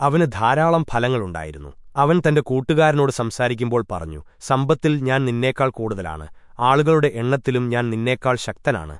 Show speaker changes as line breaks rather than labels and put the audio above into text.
അവന് ധാരാളം ഫലങ്ങളുണ്ടായിരുന്നു അവൻ തന്റെ കൂട്ടുകാരനോട് സംസാരിക്കുമ്പോൾ പറഞ്ഞു സമ്പത്തിൽ ഞാൻ നിന്നേക്കാൾ കൂടുതലാണ്. ആളുകളുടെ എണ്ണത്തിലും ഞാൻ നിന്നേക്കാൾ ശക്തനാണ്.